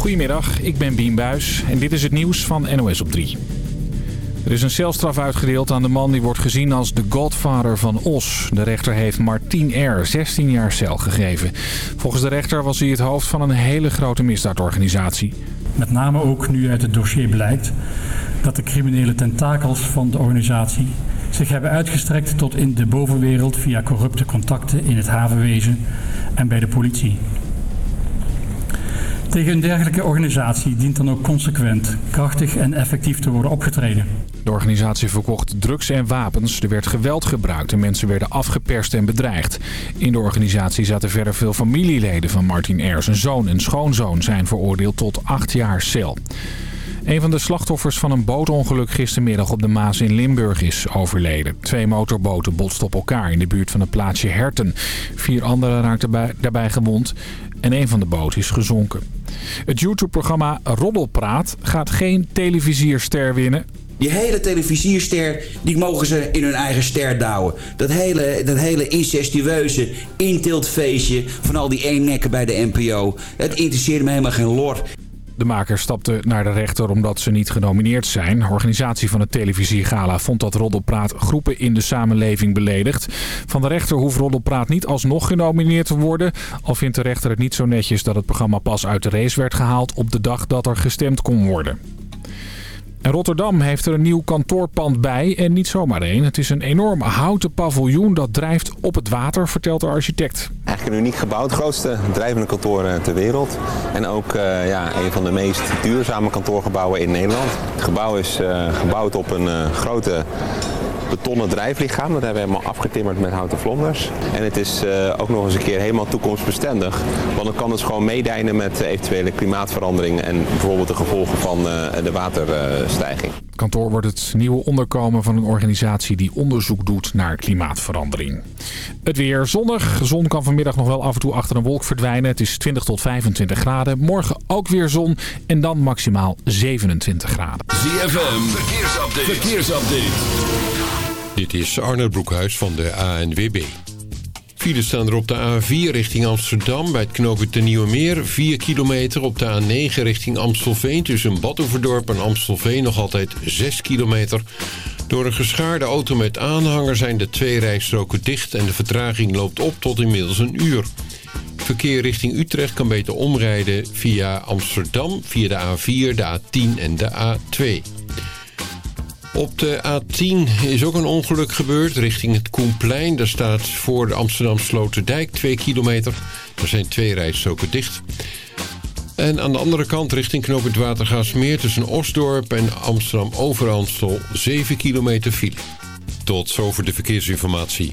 Goedemiddag, ik ben Bien Buis en dit is het nieuws van NOS op 3. Er is een celstraf uitgedeeld aan de man die wordt gezien als de godfather van Os. De rechter heeft Martin R. 16 jaar cel gegeven. Volgens de rechter was hij het hoofd van een hele grote misdaadorganisatie. Met name ook nu uit het dossier blijkt dat de criminele tentakels van de organisatie zich hebben uitgestrekt tot in de bovenwereld via corrupte contacten in het havenwezen en bij de politie. Tegen een dergelijke organisatie dient dan ook consequent, krachtig en effectief te worden opgetreden. De organisatie verkocht drugs en wapens, er werd geweld gebruikt en mensen werden afgeperst en bedreigd. In de organisatie zaten verder veel familieleden van Martin R. Zijn zoon en schoonzoon zijn veroordeeld tot acht jaar cel. Een van de slachtoffers van een bootongeluk gistermiddag op de Maas in Limburg is overleden. Twee motorboten botsten op elkaar in de buurt van het plaatsje Herten. Vier anderen raakten daarbij gewond en een van de boten is gezonken. Het YouTube-programma Roddelpraat gaat geen televisierster winnen. Die hele televisierster, die mogen ze in hun eigen ster douwen. Dat hele, dat hele incestueuze intiltfeestje van al die eennekken bij de NPO. Het interesseert me helemaal geen lor. De makers stapten naar de rechter omdat ze niet genomineerd zijn. Organisatie van het televisiegala vond dat Roddelpraat groepen in de samenleving beledigt. Van de rechter hoeft Roddelpraat niet alsnog genomineerd te worden. Al vindt de rechter het niet zo netjes dat het programma pas uit de race werd gehaald op de dag dat er gestemd kon worden. Rotterdam heeft er een nieuw kantoorpand bij en niet zomaar één. Het is een enorm houten paviljoen dat drijft op het water, vertelt de architect. Eigenlijk een uniek gebouw, het grootste drijvende kantoor eh, ter wereld. En ook uh, ja, een van de meest duurzame kantoorgebouwen in Nederland. Het gebouw is uh, gebouwd op een grote betonnen drijflichaam. Dat hebben we helemaal afgetimmerd met houten vlonders. En het is uh, ook nog eens een keer helemaal toekomstbestendig. Want dan kan het gewoon meedijnen met eventuele klimaatveranderingen en bijvoorbeeld de gevolgen van uh, de waterstijging. Het kantoor wordt het nieuwe onderkomen van een organisatie die onderzoek doet naar klimaatverandering. Het weer zonnig. De zon kan vanmiddag nog wel af en toe achter een wolk verdwijnen. Het is 20 tot 25 graden. Morgen ook weer zon en dan maximaal 27 graden. ZFM, verkeersupdate. verkeersupdate. Dit is Arne Broekhuis van de ANWB. Files staan er op de A4 richting Amsterdam bij het knooppunt de Nieuwe Meer. 4 kilometer op de A9 richting Amstelveen tussen Badhoevedorp en Amstelveen nog altijd 6 kilometer. Door een geschaarde auto met aanhanger zijn de twee rijstroken dicht en de vertraging loopt op tot inmiddels een uur. Verkeer richting Utrecht kan beter omrijden via Amsterdam, via de A4, de A10 en de A2. Op de A10 is ook een ongeluk gebeurd richting het Koenplein. Daar staat voor de Amsterdam Sloterdijk 2 kilometer. Er zijn twee rijstroken dicht. En aan de andere kant richting Knoop het Watergaasmeer... tussen Osdorp en Amsterdam Overamstel 7 kilometer file. Tot zover de verkeersinformatie.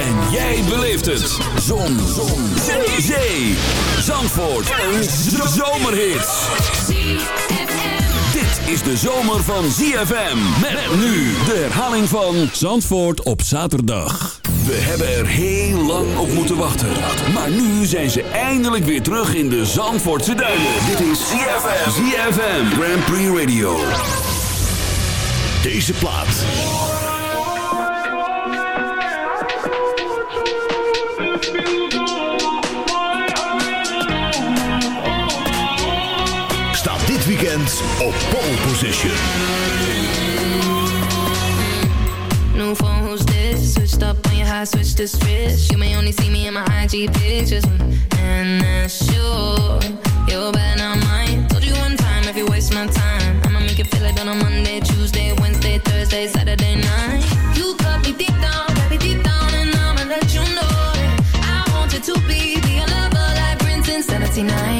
En jij beleeft het. Zon. Zon. Zee. Zee. Zandvoort. Een zomerhit. Dit is de zomer van ZFM. Met nu de herhaling van Zandvoort op zaterdag. We hebben er heel lang op moeten wachten. Maar nu zijn ze eindelijk weer terug in de Zandvoortse duinen. Dit is ZFM. ZFM Grand Prix Radio. Deze plaat staat dit weekend op pole position. New phone, who's this? switched up on your high, switch to switch. You may only see me in my IG pictures, and that's sure. You're better not mine. Told you one time if you waste my time, I'ma make you feel it on a Monday, Tuesday, Wednesday, Thursday, Saturday night. 69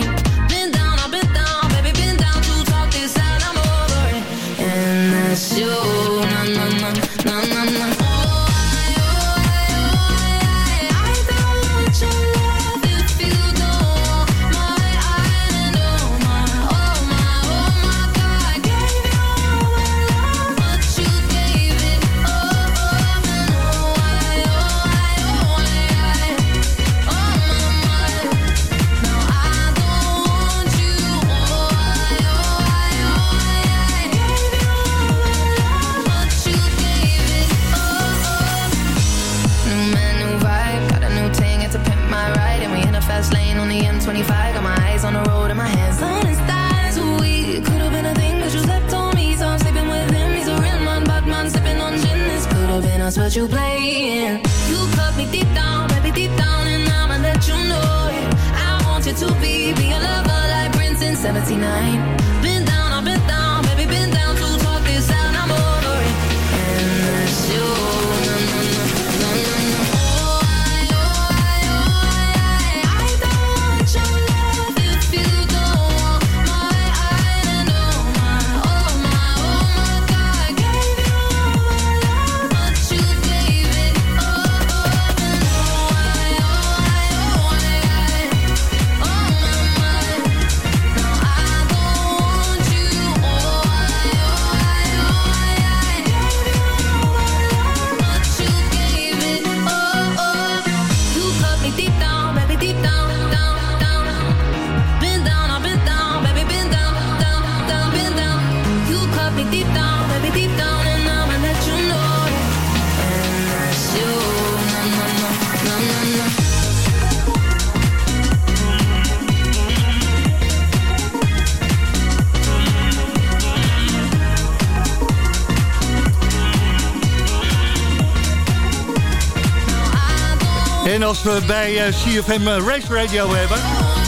als we bij eh, CFM eh, Race Radio hebben...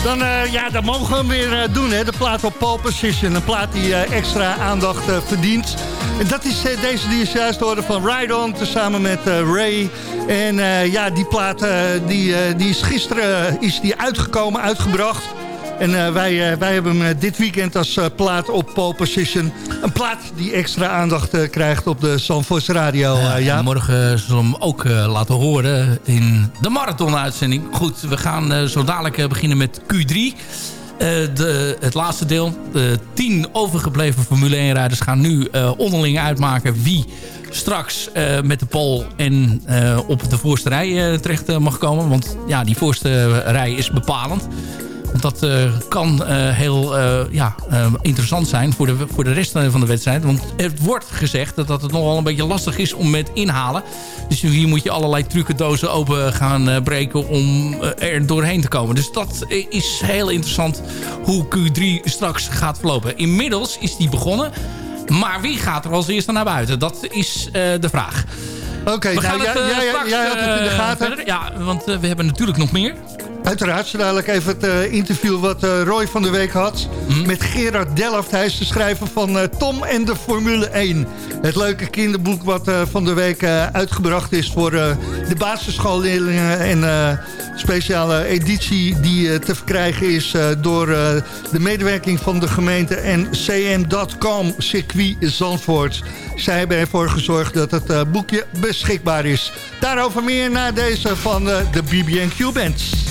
dan, eh, ja, dan mogen we hem weer doen, hè? De plaat op pole position. Een plaat die extra aandacht verdient. En dat is deze die is juist hoorde van Ride On... tezamen met Ray. En ja, die plaat die, die is gisteren is die uitgekomen, uitgebracht... En eh, wij, eh, wij hebben hem eh, dit weekend als plaat op pole position. Een plaat die extra aandacht krijgt op de Zandvoorts Radio. Ja, ja. en morgen zullen we hem ook laten horen in de marathon-uitzending. Goed, we gaan zo dadelijk beginnen met Q3. Eh, de, het laatste deel. De tien overgebleven Formule 1-rijders gaan nu onderling uitmaken wie straks met de pole en op de voorste rij terecht mag komen. Want ja, die voorste rij is bepalend. Want dat eh, kan eh, heel eh, ja, interessant zijn voor de, voor de rest van de wedstrijd. Want het wordt gezegd dat, dat het nogal een beetje lastig is om met inhalen. Dus hier moet je allerlei trucendozen open gaan breken om er doorheen te komen. Dus dat is heel interessant hoe Q3 straks gaat verlopen. Inmiddels is die begonnen. Maar wie gaat er als eerste naar buiten? Dat is de vraag. Oké, We nou, gaan jij, het, jij, straks, jij had het in de gaten. verder. Ja, want we hebben natuurlijk nog meer. Uiteraard, zo dadelijk even het eh, interview wat eh, Roy van de week had... Mhm. met Gerard Delft. Hij is de schrijver van eh, Tom en de Formule 1. Het leuke kinderboek wat van de week uitgebracht is... voor de basisschoolleerlingen en speciale editie die te verkrijgen is... door de medewerking van de gemeente en cm.com circuit Zandvoort. Zij hebben ervoor gezorgd dat het boekje beschikbaar is. Daarover meer na deze van de BB&Q Bands.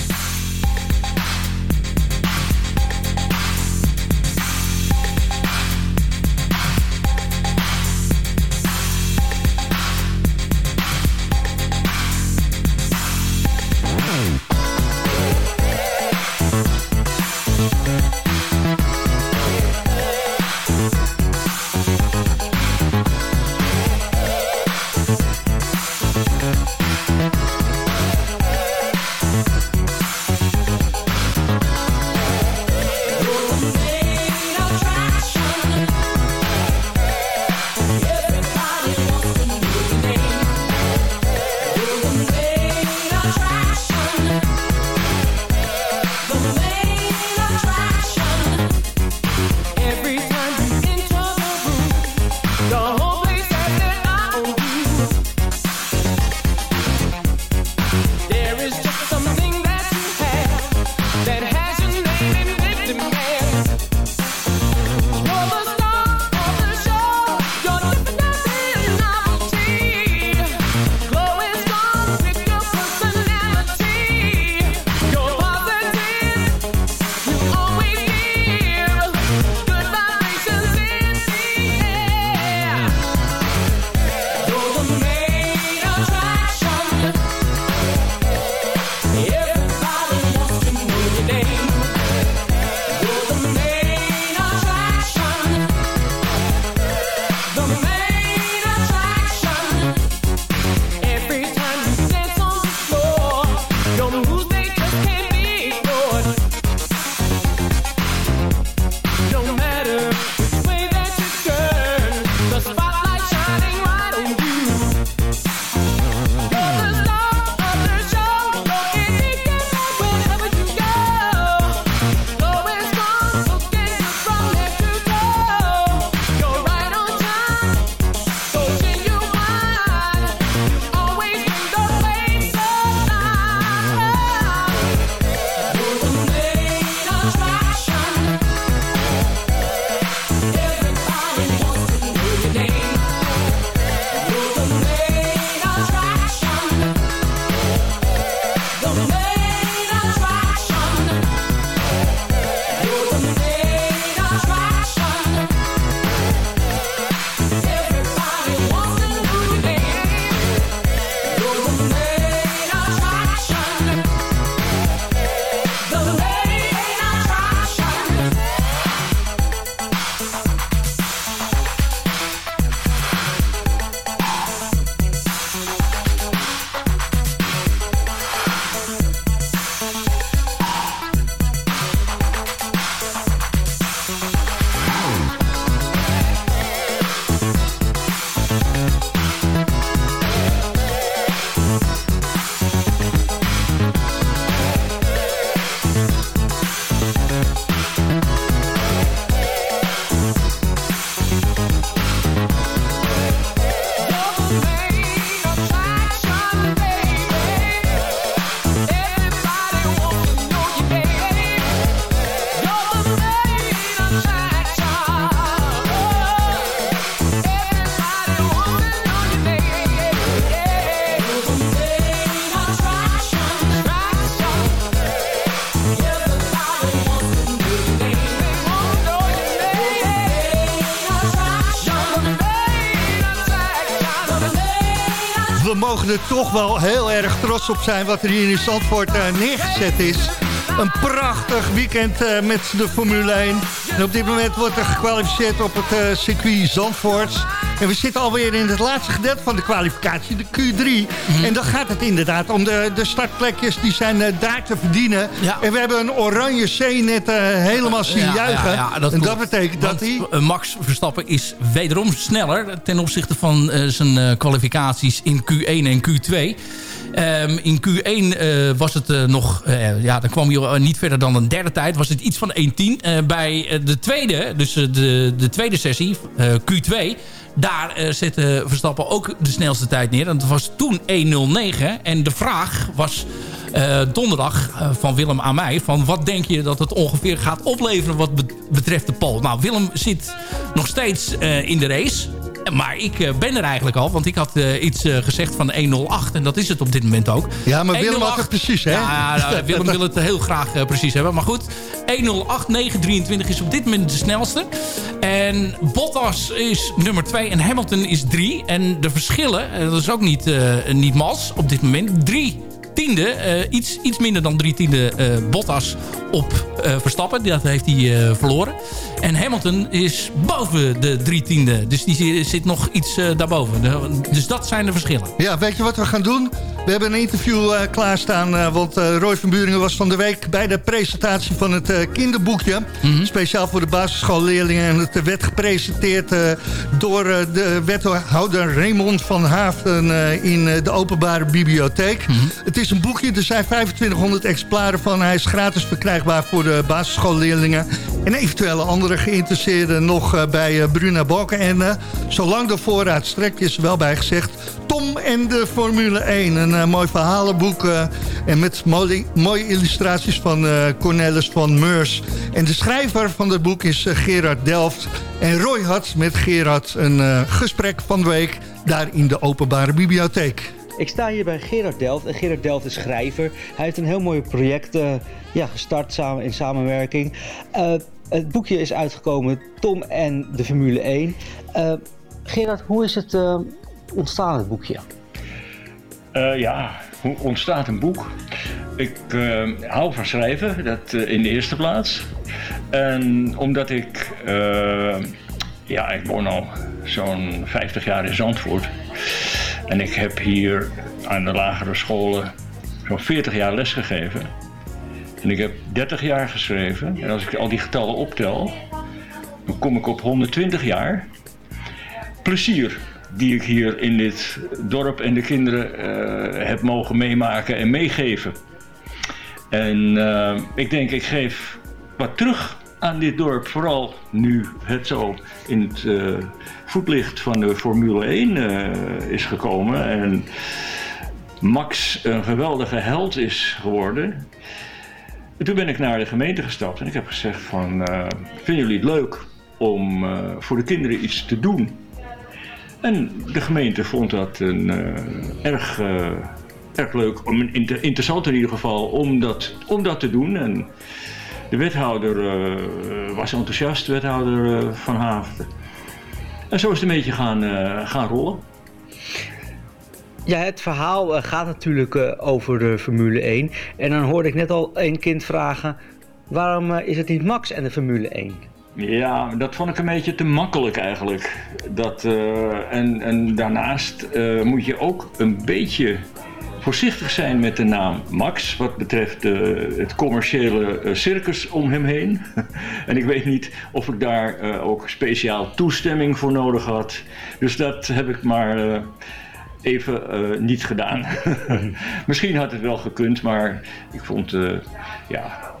We mogen er toch wel heel erg trots op zijn wat er hier in Zandvoort uh, neergezet is. Een prachtig weekend uh, met de Formule 1. En op dit moment wordt er gekwalificeerd op het uh, circuit Zandvoort. En we zitten alweer in het laatste gedeelte van de kwalificatie, de Q3. Mhm. En dan gaat het inderdaad om de, de startplekjes, die zijn daar te verdienen. Ja. En we hebben een oranje C net helemaal zien Ja, juichen. ja, dat en dat klopt. betekent dat hij... eh, Max Verstappen is wederom sneller ten opzichte van eh, zijn eh, kwalificaties in Q1 en Q2. Ehm, in Q1 eh, was het eh, nog, eh, ja, dan kwam je eh, niet verder dan een derde tijd. Was het iets van 1.10. Eh, bij eh, de tweede, dus eh, de, de tweede sessie, eh, Q2, daar zette Verstappen ook de snelste tijd neer. En dat was toen 1.09. En de vraag was eh, donderdag eh, van Willem aan mij... van wat denk je dat het ongeveer gaat opleveren wat be- betreft de pole? Nou, Willem zit nog steeds eh, in de race... Maar ik ben er eigenlijk al, want ik had iets gezegd van 108 en dat is het op dit moment ook. Ja, maar Willem 108 had het precies, hè? Ja, Willem wil het heel graag precies hebben. Maar goed, 108, 923 is op dit moment de snelste. En Bottas is nummer 2 en Hamilton is 3. En de verschillen, dat is ook niet, niet mals op dit moment. 3 tiende, eh, iets, iets minder dan drie tiende eh, Bottas op eh, Verstappen. Dat heeft hij verloren. En Hamilton is boven de drie tiende. Dus die zi- zit nog iets daarboven. Dus dat zijn de verschillen. Ja, weet je wat we gaan doen? We hebben een interview klaarstaan, want Roy van Buringen was van de week bij de presentatie van het kinderboekje. Mhm. Speciaal voor de basisschoolleerlingen. En het werd gepresenteerd door de wethouder Raymond van Haafden in de openbare bibliotheek. Mhm. Het is een boekje, er zijn 2500 exemplaren van. Hij is gratis verkrijgbaar voor de basisschoolleerlingen. En eventuele andere geïnteresseerden nog eh, bij eh, Bruna Balken. En eh, zolang de voorraad strekt is er wel bij gezegd... Tom en de Formule 1. Een mooi verhalenboek. en met mooie, mooie illustraties van Cornelis van Meurs. En de schrijver van het boek is Gerard Delft. En Roy had met Gerard een gesprek van de week... daar in de openbare bibliotheek. Ik sta hier bij Gerard Delft en Gerard Delft is schrijver. Hij heeft een heel mooi project eh, ja, gestart samen, in samenwerking. Eh, het boekje is uitgekomen, Tom en de Formule 1. Eh, Gerard, hoe is het ontstaan, het boekje? Ja, hoe ontstaat een boek? Ik hou van schrijven, dat in de eerste plaats. En omdat ik, ja, ik woon al zo'n 50 jaar in Zandvoort. En ik heb hier aan de lagere scholen zo'n 40 jaar lesgegeven. En ik heb 30 jaar geschreven. En als ik al die getallen optel, dan kom ik op 120 jaar plezier die ik hier in dit dorp en de kinderen eh, heb mogen meemaken en meegeven. En eh, ik denk, ik geef wat terug aan dit dorp. Vooral nu het zo in het eh, voetlicht van de Formule 1 eh, is gekomen. En Max een geweldige held is geworden. En toen ben ik naar de gemeente gestapt en ik heb gezegd van... eh, vinden jullie het leuk om eh, voor de kinderen iets te doen? En de gemeente vond dat een erg erg leuk, om, inter- interessant in ieder geval, om dat, om dat te doen. En de wethouder was enthousiast, wethouder Van Haafden. En zo is het een beetje gaan, eh, gaan rollen. Ja, het verhaal eh, gaat natuurlijk eh, over de Formule 1. En dan hoorde ik net al een kind vragen... waarom is het niet Max en de Formule 1? Ja, dat vond ik een beetje te makkelijk eigenlijk. Dat, en, en daarnaast moet je ook een beetje voorzichtig zijn met de naam Max. Wat betreft eh, het commerciële eh, circus om hem heen. en ik weet niet of ik daar eh, ook speciaal toestemming voor nodig had. Dus dat heb ik maar even niet gedaan. Misschien had het wel gekund, maar ik vond ja,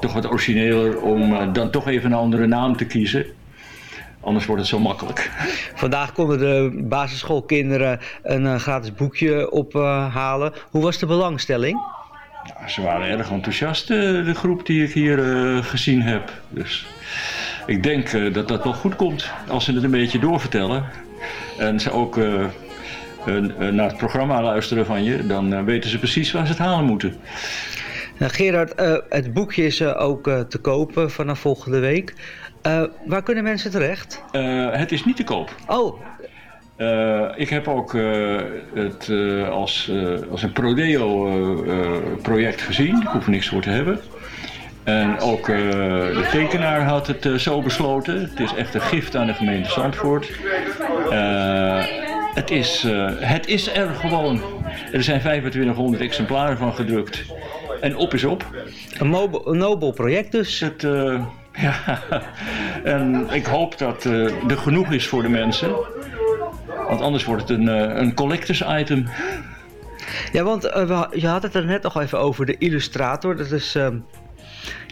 toch wat origineler om dan toch even een andere naam te kiezen. Anders wordt het zo makkelijk. Vandaag konden de basisschoolkinderen een eh, gratis boekje ophalen. Hoe was de belangstelling? Ja, ze waren erg enthousiast, eh, de groep die ik hier eh, gezien heb. Dus ik denk dat dat wel goed komt als ze het een beetje doorvertellen. En ze ook naar het programma luisteren van je, dan weten ze precies waar ze het halen moeten. Nou, Gerard, het boekje is ook te kopen vanaf volgende week. Eh, waar kunnen mensen terecht? Eh, het is niet te koop. Oh. ik heb ook eh, het eh, als, eh, als een Prodeo-project gezien. Ik hoef er niks voor te hebben. En ook eh, de tekenaar had het eh, zo besloten. Het is echt een gift aan de gemeente Zandvoort. Eh, het, is, eh, het is er gewoon. Er zijn 2500 exemplaren van gedrukt. En op is op. Een, nobel project dus. Het, eh, ja, en ik hoop dat eh, er genoeg is voor de mensen. Want anders wordt het een, eh, een collectors item. Ja, want eh, je had het er net nog even over de illustrator. Dat is ehm,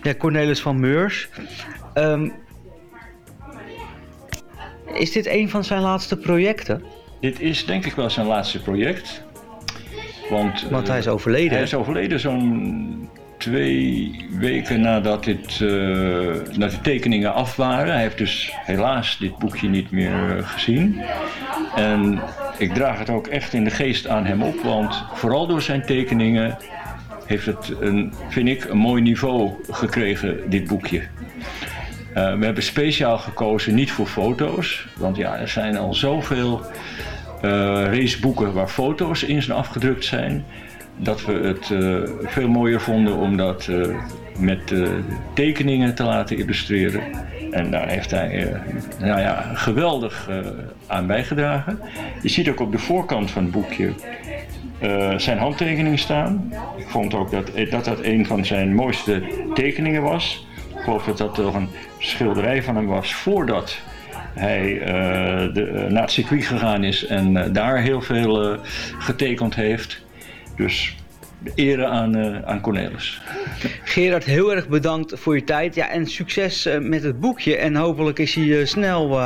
ja, Cornelis van Meurs. Ehm, is dit een van zijn laatste projecten? Dit is denk ik wel zijn laatste project. Want, Want hij is overleden, Hij is overleden zo'n twee weken nadat, dit, eh, nadat de tekeningen af waren. Hij heeft dus helaas dit boekje niet meer eh, gezien. En ik draag het ook echt in de geest aan hem op. Want vooral door zijn tekeningen heeft het, een, vind ik, een mooi niveau gekregen, dit boekje. Eh, we hebben speciaal gekozen niet voor foto's. Want ja, er zijn al zoveel raceboeken waar foto's in zijn afgedrukt zijn. Dat we het eh, veel mooier vonden om dat eh, met eh, tekeningen te laten illustreren. En daar heeft hij nou ja, geweldig aan bijgedragen. Je ziet ook op de voorkant van het boekje zijn handtekening staan. Ik vond ook dat, dat dat een van zijn mooiste tekeningen was. Ik geloof dat dat toch een schilderij van hem was voordat hij de, naar het circuit gegaan is en daar heel veel getekend heeft. Dus ere aan, eh, aan Cornelis. Gerard, heel erg bedankt voor je tijd. Ja, en succes eh, met het boekje. En hopelijk is hij eh, snel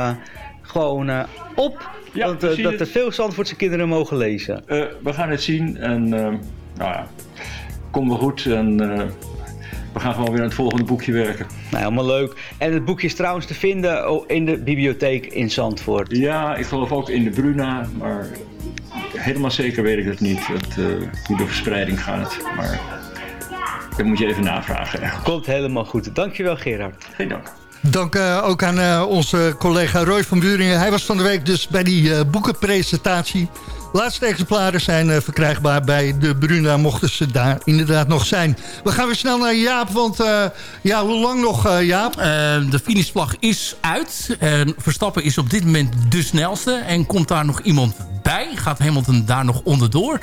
gewoon op. Want, dat er veel Zandvoortse kinderen mogen lezen. We gaan het zien en nou ja, komt wel goed. En we gaan gewoon weer aan het volgende boekje werken. Nou, helemaal leuk. En het boekje is trouwens te vinden oh, in de bibliotheek in Zandvoort. Ja, ik geloof ook in de Bruna, maar helemaal zeker weet ik het niet. Het, eh, hoe de verspreiding gaat. Maar dat moet je even navragen. Komt helemaal goed. Dankjewel Gerard. Geen dank. Dank eh, ook aan eh, onze collega Roy van Buringen. Hij was van de week dus bij die eh, boekenpresentatie. Laatste exemplaren zijn eh, verkrijgbaar bij de Bruna, mochten ze daar inderdaad nog zijn. We gaan weer snel naar Jaap, want eh, ja, hoe lang nog eh, Jaap? de finishvlag is uit. En Verstappen is op dit moment de snelste. En komt daar nog iemand bij? Gaat Hamilton daar nog onderdoor?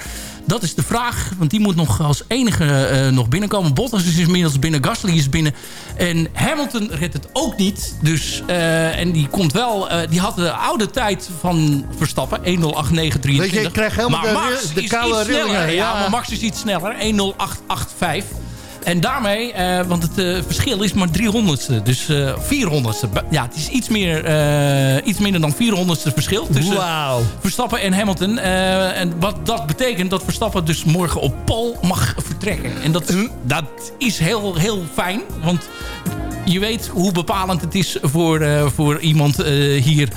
Dat is de vraag, want die moet nog als enige eh, nog binnenkomen. Bottas is inmiddels binnen, Gasly is binnen. En Hamilton redt het ook niet. Dus, eh, en die komt wel, eh, die had de oude tijd van Verstappen, 1.08.923. Weet je, ik krijg helemaal maar de de koude rillingen, Ja, ja. maar Max is iets sneller, 1.08.85. En daarmee, eh, want het eh, verschil is maar 300ste, dus eh 400ste. Ba- Ja, het is iets, meer, iets minder dan 400ste verschil tussen. Verstappen en Hamilton. En wat dat betekent dat Verstappen dus morgen op pol mag vertrekken. En dat, dat is heel, heel fijn, want je weet hoe bepalend het is voor, voor iemand hier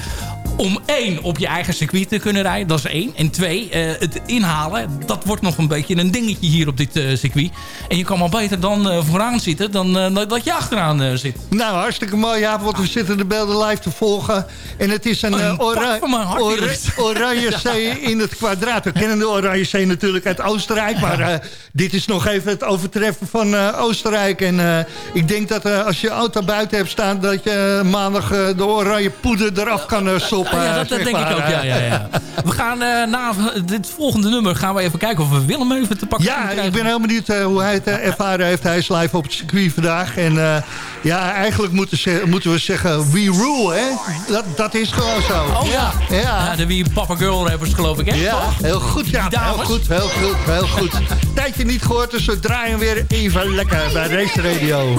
om één, op je eigen circuit te kunnen rijden. Dat is één. En twee, eh, het inhalen, dat wordt nog een beetje een dingetje hier op dit eh, circuit. En je kan maar beter dan eh, vooraan zitten dan dat je achteraan zit. Nou, hartstikke mooi ja, want we zitten de beelden live te volgen. En het is een, Oh, een pak ora- van mijn hart, ora- Iris. oranje zee in het kwadraat. We kennen de oranje zee natuurlijk uit Oostenrijk. Maar dit is nog even het overtreffen van Oostenrijk. En ik denk dat als je auto buiten hebt staan... dat je maandag de oranje poeder eraf kan soppen. Ja, dat, denk ik ook. Ja, ja, ja. We gaan eh, na dit volgende nummer gaan we even kijken of we Willem even te pakken Ja, kunnen ik krijgen. ben heel benieuwd eh, hoe hij het eh, ervaren heeft. Hij is live op het circuit vandaag. En eh, ja, eigenlijk moeten, ze- moeten we zeggen, we rule, hè? Dat, dat is gewoon zo. Oh ja. Ja. Ja, de wie Papa Girl rappers geloof ik, hè? Ja, Toch? heel goed, ja. Heel goed, heel goed, heel goed. Tijdje niet gehoord, dus we draaien weer even lekker bij Race Radio.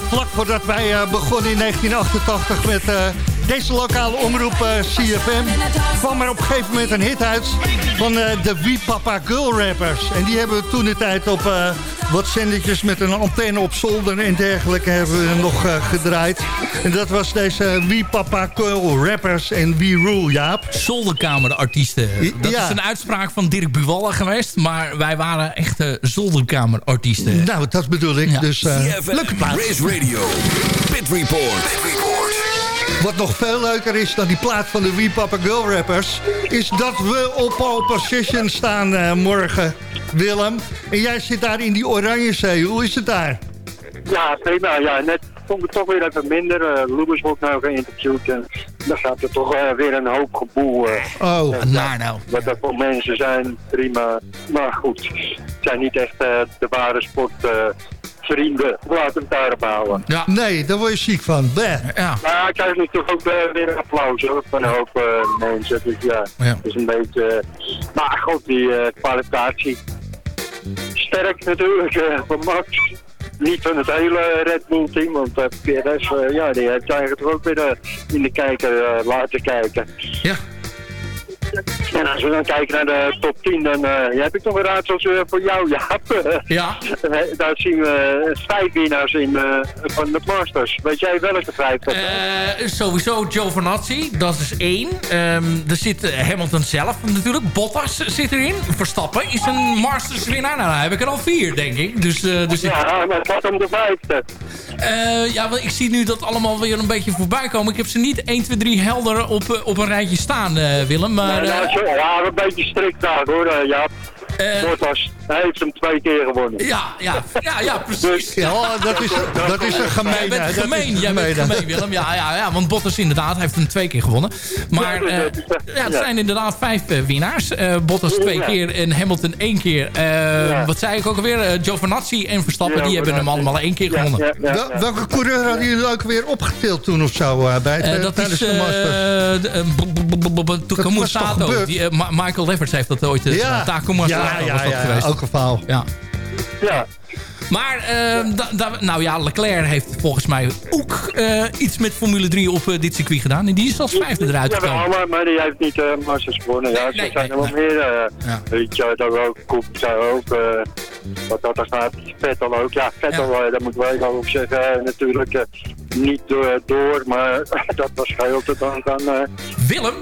Vlak voordat wij eh, begonnen in 1988 met eh, deze lokale omroep eh, CFM... kwam er op een gegeven moment een hit uit van eh, de Wie Papa Girl Rappers. En die hebben we toen de tijd op eh, wat zendertjes met een antenne op zolder en dergelijke hebben we nog eh, gedraaid. En dat was deze Wie Papa Girl Rappers en Wie Rule, Jaap. Zolderkamerartiesten. Dat ja. is een uitspraak van Dirk Buwalla geweest. Maar wij waren echte zolderkamerartiesten. Nou, dat bedoel ik. Dus eh, CFM leuke plaats. Race Radio. Pit Report. Wat nog veel leuker is dan die plaat van de Wee Papa Girl Rappers... is dat we op pole position staan eh, morgen, Willem. En jij zit daar in die oranje zee. Hoe is het daar? Ja, prima. Ja, net vond ik toch weer even minder. Uh, Lubers wordt nou geïnterviewd en dan gaat er toch eh, weer een hoop geboel. eh. Oh, En nou nou. Wat dat voor mensen zijn, prima. Maar goed, het zijn niet echt eh, de ware sportvrienden. Laat hem daarop houden. Ja. Nee, daar word je ziek van. Bleh. Ja. Maar ik krijg nu toch ook weer een applaus hoor, van een hoop mensen. Dus ja, Ja. het is een beetje... maar goed, die eh, kwalificatie. Sterk natuurlijk, eh, van Max. niet van het hele Red Bull team, want uh, PRS, eh, ja, die heeft eigenlijk ook weer eh, in de kijker eh, laten kijken. Ja. En als we dan kijken naar de top 10, dan eh, heb ik nog een raadsel eh, voor jou, Jaap. Ja. Eh, Daar zien we vijf winnaars in van de Masters. Weet jij welke vijf dat sowieso Giovinazzi, dat is één. Ehm, er zit Hamilton zelf natuurlijk. Bottas zit erin. Verstappen is een Masters winnaar. Nou, dan heb ik er al vier, denk ik. Dus, dus ik, Ja, maar het gaat om de vijfde. Ja, want ik zie nu dat allemaal weer een beetje voorbij komen. Ik heb ze niet 1, 2, 3 helder op, op een rijtje staan, Willem. Maar, nou, ja, een beetje strikt daar hoor, eh, Bottas, hij heeft hem twee keer gewonnen. Ja, ja, ja, ja precies. Ja, oh, dat is, dat is een gemeen. Jij bent gemeen, is jij bent gemeen, Willem. Ja, ja, ja, want Bottas inderdaad heeft hem twee keer gewonnen. Maar eh, ja, het zijn inderdaad vijf eh, winnaars. Eh, Bottas twee keer en Hamilton één keer. Eh, Ja. Wat zei ik ook alweer? Eh, Giovinazzi en Verstappen, die hebben hem allemaal één keer Ja, gewonnen. ja, ja, Wel- ja. welke coureur hadden jullie ook weer opgetild toen of zo eh, bij het, Eh, eh, dat tijdens is de Masters? uh, uh, Sato. eh, Michael Lefferts heeft dat ooit. Uh, Ja. Ja, ja, was dat ja, geweest. ook een verhaal. Ja. Ja. Maar, eh, da- nou ja, Leclerc heeft volgens mij ook eh, iets met Formule 3 op eh, dit circuit gedaan. En die is als vijfde eruit Ja, gekomen. maar, maar die heeft niet uh, Masters gewonnen. Ja, Nee, er zijn nee, er wel meer. eh Ja. Weet je, dat ook Koep zou ook. eh, wat dat er gaat, Vettel ook. Ja, Vettel, eh, daar moeten wij wel op zeggen. eh, natuurlijk eh, niet door, door, maar dat was geheel te danken aan uh, Willem?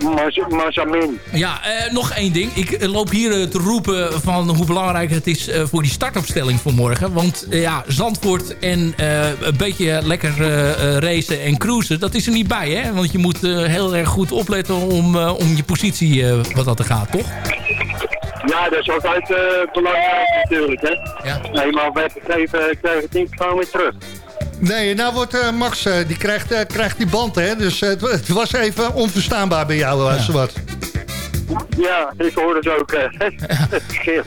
Mazamin. Ja, eh, nog één ding. Ik eh, loop hier eh, te roepen van hoe belangrijk het is eh, voor die startopstelling voor morgen. Want eh, ja, Zandvoort en eh, een beetje lekker eh, eh, racen en cruisen, dat is er niet bij, hè? Want je moet eh, heel erg goed opletten om, eh, om je positie eh, wat dat er gaat, toch? Ja, dat is altijd uh, belangrijk natuurlijk. Hè? Ja. Eenmaal weggegeven, krijg je het niet gewoon weer terug. Nee, nou wordt eh, Max, eh, die krijgt, eh, krijgt die band, hè? Dus het, het was even onverstaanbaar bij jou, ja. zowat. Ja, ik hoor het ook. Uh,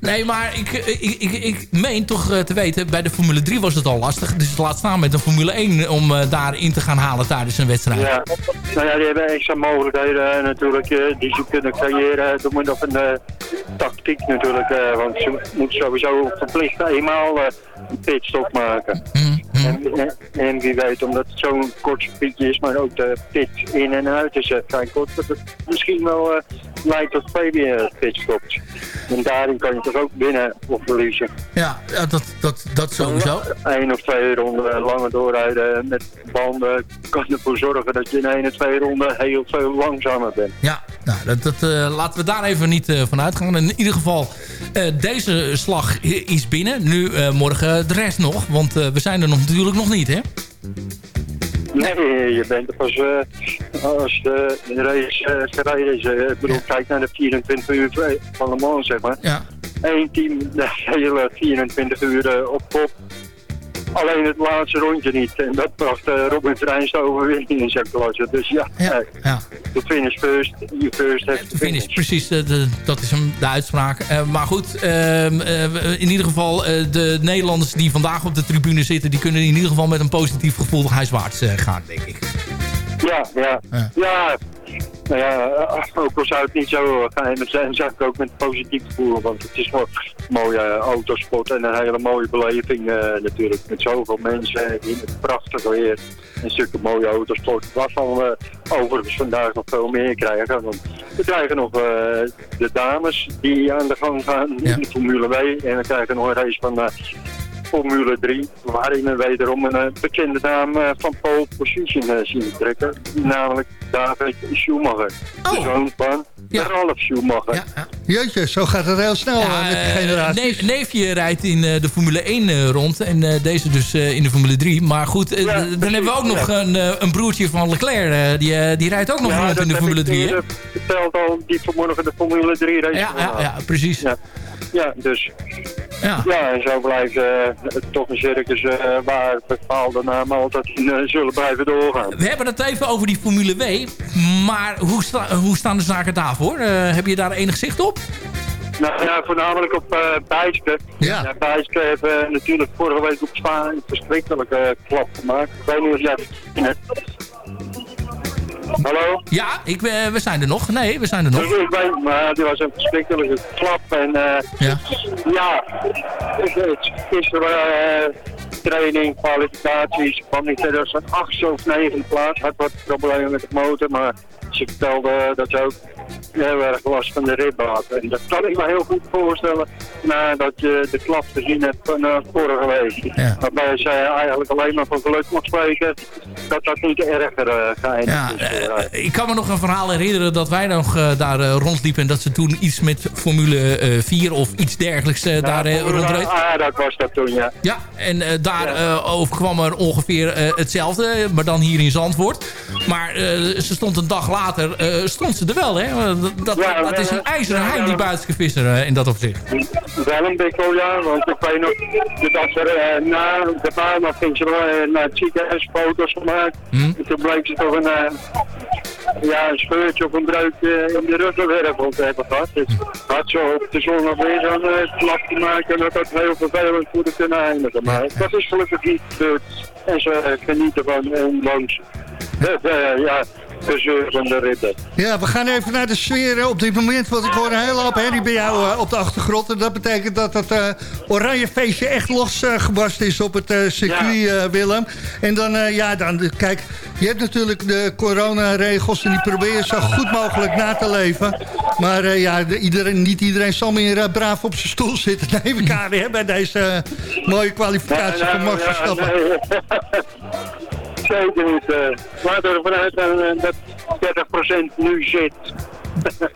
nee, maar ik, ik, ik, ik meen toch uh, te weten, bij de Formule 3 was het al lastig. Dus het laat staan met de Formule 1 om uh, daarin te gaan halen tijdens een wedstrijd. Ja, nou ja, die hebben extra mogelijkheden natuurlijk uh, die ze kunnen creëren door middel van de tactiek natuurlijk. Uh, want ze moeten sowieso verplicht eenmaal een pitstop maken. Mm, mm. En, wie weet, omdat het zo'n kort circuitje is, maar ook de pit in en uit is vrij kort, dat het misschien wel uh, leidt tot twee pitstops. En daarin kan je toch ook winnen of verliezen. Ja, ja dat, dat, dat sowieso. Eén of twee ronden langer doorrijden met banden kan ervoor zorgen dat je in één of twee ronden heel veel langzamer bent. Ja, nou, dat, dat, uh, laten we daar even niet uh, van uitgaan. In ieder geval, deze slag is binnen. Nu morgen de rest nog, want we zijn er nog, natuurlijk nog niet, hè? Nee, je bent er pas als de race gereden is. Ik bedoel, kijk naar de 24 uur van Le Mans, zeg maar. Ja. Eén team de hele 24 uur op kop. Alleen het laatste rondje niet. En dat bracht uh, Robin Vrijns de overwinning in zijn klasse. Dus ja, ja, ja. de finish first. Je first heeft de finish. Precies, de, de, dat is hem, de uitspraak. Uh, maar goed, uh, in ieder geval de Nederlanders die vandaag op de tribune zitten... die kunnen in ieder geval met een positief gevoel huiswaarts gaan, denk ik. Ja, ja. ja. Nou ja, ook al zou het niet zo geheim zijn, zou ik ook met positief gevoel. Want het is wel een mooie autosport en een hele mooie beleving uh, natuurlijk. Met zoveel mensen in het prachtige weer. Een stukje mooie autosport. Waarvan we overigens vandaag nog veel meer krijgen. Want we krijgen nog uh, de dames die aan de gang gaan ja. in de Formule W. En we krijgen nog een race van... Formule 3, waarin we wederom een uh, bekende naam uh, van pole position uh, zien trekken. Namelijk David Schumacher. Oh. De zoon van ja. Ralf Schumacher. Ja, ja. Jeetje, zo gaat het heel snel ja, met de generatie. Neef, neefje rijdt in de Formule 1 rond en deze dus in de Formule 3. Maar goed, dan hebben we ook nog een, een, broertje van Leclerc. die, die rijdt ook nog rond in de Formule 3. Ja, dat vertelt al die vanmorgen de Formule 3 race. Ja, ja, ja, precies. Ja, dus... Ja. ja, en zo blijft uh, toch een circus uh, waar bepaalde namen altijd in uh, zullen blijven doorgaan. We hebben het even over die Formule W. Maar hoe, sta hoe staan de zaken daarvoor? heb je daar enig zicht op? Nou ja, voornamelijk op uh, Bijske. Ja. ja Bijske hebben natuurlijk vorige week op Spa een verschrikkelijke klap gemaakt. Ik weet niet of jij het Hallo? Ja, ik, uh, we zijn er nog. Nee, we zijn er nog. Ik, weet, maar die was een verschrikkelijke klap. En uh, ja, ja gisteren uh, training, kwalificaties, kwam niet verder als een achtste of negende plaats. Had wat problemen met de motor, maar ze vertelde dat ze ook heel erg last van de ribben had. En dat kan ik me heel goed voorstellen nadat je de klap gezien hebt van uh, vorige week. Waarbij zij eigenlijk alleen maar van geluk mag spreken dat dat niet erger uh, geëindigd Ja, is. eh, ik kan me nog een verhaal herinneren dat wij nog daar rondliepen... en dat ze toen iets met Formule eh, 4 of iets dergelijks daar rondreed. Ah, dat was dat toen, ja. Ja, en daar eh, overkwam er ongeveer hetzelfde, maar dan hier in Zandvoort. Maar ze stond een dag later, stond ze er wel, hè? Dat, dat, Ja, dat is een ijzeren ja, die buitenste visser eh, in dat opzicht. Wel een bikkel, ja, want ik weet nog dat er eh, na de baan nog ging ze wel, eh, naar het ziekenhuis foto's gemaakt. Hm? En toen bleek ze toch een, ja, een scheurtje of een breuk eh, in de ruggenwervel te hebben gehad. Dus had ze op de zon nog weer zo'n klap te maken en dat had heel vervelend voor de kunnen eindigen. Maar dat is gelukkig niet gebeurd en ze genieten van ondanks de, de, ja, van de. Ja, we gaan even naar de sfeer eh, op dit moment. Want ik hoor een hele hoop herrie bij jou eh, op de achtergrond. En dat betekent dat het eh, oranje feestje echt losgebarst is op het eh, circuit, eh, Willem. En dan, eh, ja, dan, kijk, je hebt natuurlijk de coronaregels... en die probeer je zo goed mogelijk na te leven. Maar eh, ja, de- iedereen, niet iedereen zal meer eh, braaf op zijn stoel zitten. Neem ik aan, hè, bij deze eh, mooie kwalificatie van Max Verstappen. Zeker niet. eh. Laten we ervan uitgaan eh, dat 30% nu zit.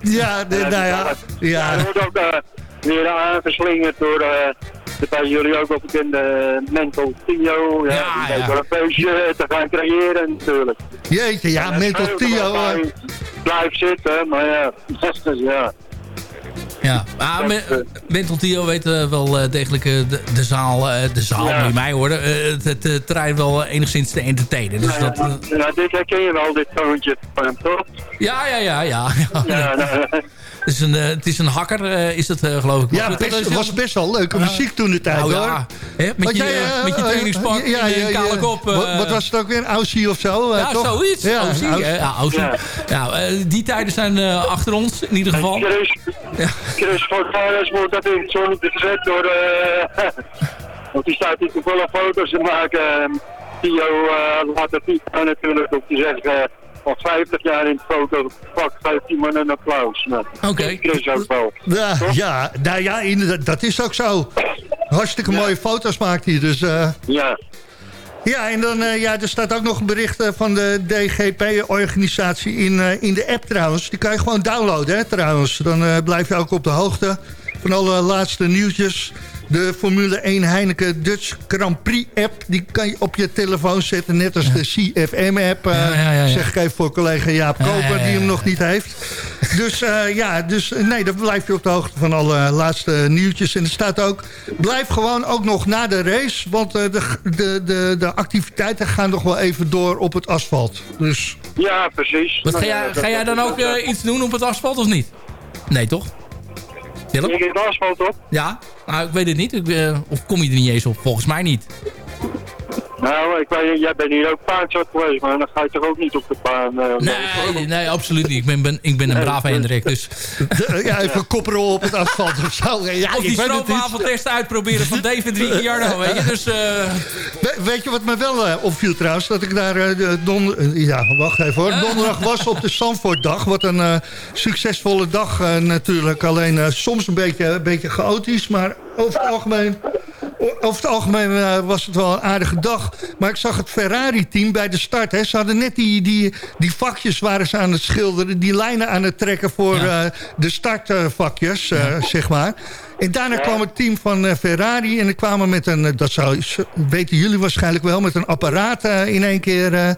Ja, de- nou ja, ja. Er wordt ook eh, weer aangeslingerd door eh, de bij jullie ook wel bekende Mental Tio. Ja, weet wel een feestje eh, te gaan creëren natuurlijk. Jeetje, ja, En Mental Tio... eh, Blijf zitten, maar ja. ja. Ja, ah, Me- Mental Tio weet eh, wel eh, degelijk eh, de, de zaal, eh, de zaal Ja. je mij eh, het, het eh, terrein wel enigszins te entertainen. Dus dat, eh, Nou, dit herken je wel, dit toontje van hem, toch? ja, ja, ja, ja. ja. Ja, nou, is een, eh, het is een hakker, eh, is dat eh, geloof ik. Ja, best, zeggen? was best wel leuke muziek toen de tijd, Nou hoor. ja, hè, met, je, jij, eh, met je trainingspak ja, en ja, een kale ja. kop. Wat, wat was het ook weer? Aussie of zo? ja, toch? zoiets. Ja, Aussie, Aussie. Ja, Aussie. Ja. Ja, eh, die tijden zijn eh, achter ons, in ieder geval. Chris, Chris Fortuynus wordt dat in het zonnetje gezet door... eh want die staat hier toevallig foto's te maken. Tio laat het niet aan natuurlijk. Of die zegt eh, al 50 jaar in het fotopak geeft iemand een applaus. Nou, Oké. Chris ook wel. Ja, ja, nou ja, inderdaad, dat is ook zo. Hartstikke mooie foto's maakt hij, dus... eh, Ja. Ja, en dan eh, ja, er staat ook nog een bericht eh, van de DGP-organisatie in, eh, in de app trouwens. Die kan je gewoon downloaden hè, trouwens. Dan eh, blijf je ook op de hoogte van alle laatste nieuwtjes. De Formule 1 Heineken Dutch Grand Prix app... die kan je op je telefoon zetten, net als de CFM-app. eh, Ja, ja, ja, ja. Zeg ik even voor collega Jaap Ja, Koper, ja, ja, die hem nog niet heeft. Dus eh, ja, dus, nee, dan blijf je op de hoogte van alle laatste nieuwtjes. En er staat ook, blijf gewoon ook nog na de race... want eh, de, de, de, de activiteiten gaan nog wel even door op het asfalt. Dus Ja, precies. Wat, ga, Nou, jij, ga jij dan ook iets doen op het asfalt of niet? Nee, toch? Willem? Heb asfalt op. Ja? Nou, ik weet het niet. Ik, eh, of kom je er niet eens op? Volgens mij niet. Nou, ik weet, jij bent hier ook paardshot geweest, maar dan ga je toch ook niet op de baan. eh, Nee, nee, absoluut niet. Ik ben, ben, ik ben een brave Hendrik. Dus. de- ja, even koprol op het asfalt of zo. Ja, of die stroopwafeltest uitproberen van David Ricciardo, weet je. Dus, eh, We- weet je wat me wel eh, opviel trouwens? Dat ik daar eh, de don eh, ja, wacht even hoor. Donderdag was op de Zandvoortdag. Wat een eh, succesvolle dag eh, natuurlijk. Alleen eh, soms een beetje, een beetje chaotisch. Maar over het algemeen, over het algemeen eh, was het wel een aardige dag. Maar ik zag het Ferrari-team bij de start. Hè. Ze hadden net die, die, die vakjes waren ze aan het schilderen. Die lijnen aan het trekken voor eh, de startvakjes, eh, zeg maar. En daarna kwam het team van eh, Ferrari en die kwamen met een, eh, dat zou, weten jullie waarschijnlijk wel, met een apparaat eh, in één keer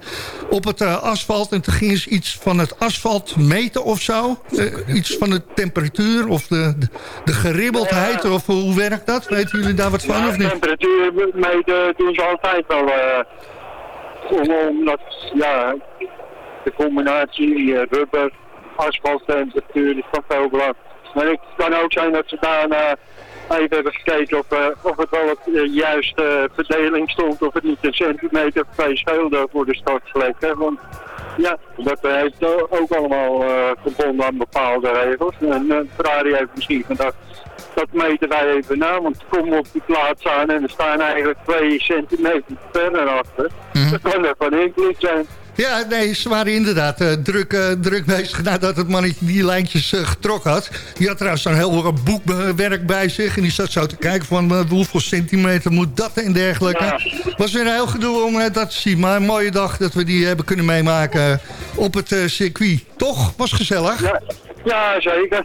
op het asfalt. En toen gingen ze iets van het asfalt meten of zo. Iets van de temperatuur of de, de, de geribbeldheid of hoe werkt dat? Weten jullie daar wat van Ja, of niet? temperatuur meten doen ze altijd wel. om, omdat, ja, de combinatie rubber, asfalttemperatuur is van veel belang. Maar het kan ook zijn dat ze daarna even hebben gekeken of, eh, of het wel op de juiste verdeling stond. Of het niet een centimeter of twee scheelde voor de startvlek. Hè? Want ja, dat heeft ook allemaal eh, verbonden aan bepaalde regels. En uh, Ferrari heeft misschien gedacht, dat meten wij even na. Want kom op die plaats aan en er staan eigenlijk twee centimeter verder achter. Dat kan er van invloed zijn. Ja, nee, ze waren inderdaad eh, druk, eh, druk bezig nadat het mannetje die lijntjes eh, getrokken had. Die had trouwens een heel boekwerk bij zich. En die zat zo te kijken van hoeveel centimeter moet dat en dergelijke. Was weer een heel gedoe om dat te zien. Maar een mooie dag dat we die hebben kunnen meemaken op het circuit. Toch? Was gezellig. Ja, ja zeker.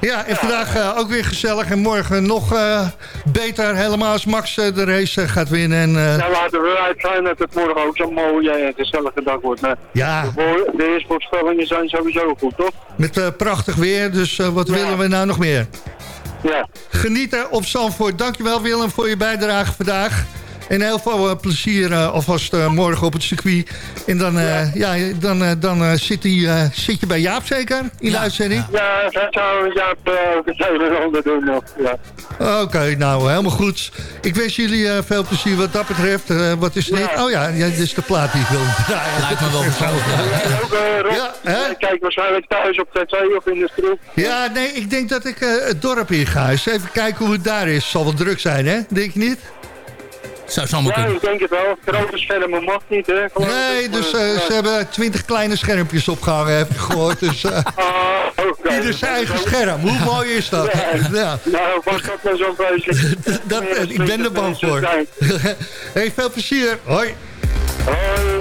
Ja, en vandaag eh, ook weer gezellig. En morgen nog eh, beter. Helemaal als Max eh, de race gaat winnen. En, Nou, laten we eruit zijn dat het morgen ook zo'n mooie en gezellige dag wordt. Maar Ja. de, eerste voorspellingen zijn sowieso goed, toch? met prachtig weer. Dus wat willen we nou nog meer? Ja. Genieten op Zandvoort. Dankjewel Willem voor je bijdrage vandaag. En heel veel eh, plezier eh, alvast eh, morgen op het circuit. En dan, eh, ja. dan, eh, dan eh, zit, die, eh, zit je bij Jaap zeker in de uitzending? Ja, dat zou Jaap eh, ook het een doen nog. Ja. Oké, nou helemaal goed. Ik wens jullie eh, veel plezier wat dat betreft. Eh, wat is dit? Oh ja, ja, dit is de plaat die ik wil draaien. Lijkt me wel verstandig. Ook, eh, Rob, Ja, kijk waarschijnlijk thuis op tv of in de stroep. Ja, nee, ik denk dat ik eh, het dorp in ga. Eens even kijken hoe het daar is. Zal wel druk zijn, hè? Denk je niet? Zou zomaar Ja, kunnen. ik denk het wel. Grote schermen mag niet, hè? geloof Nee, dus eh, ze hebben twintig kleine schermpjes opgehangen, heb ik gehoord. Dus eh, Ah, oké. ieder zijn eigen scherm. Hoe mooi is dat? Ja. Nou, was dat nou zo'n? Dat, eh, ik ben er bang voor. hey, veel plezier. Hoi. Hoi.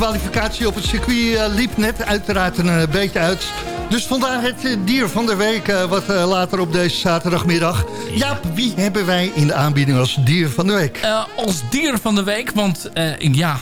Kwalificatie op het circuit eh, liep net uiteraard een eh, beetje uit. Dus vandaar het eh, dier van de week, wat later op deze zaterdagmiddag. Jaap, wie hebben wij in de aanbieding als dier van de week? Als dier van de week, want ja,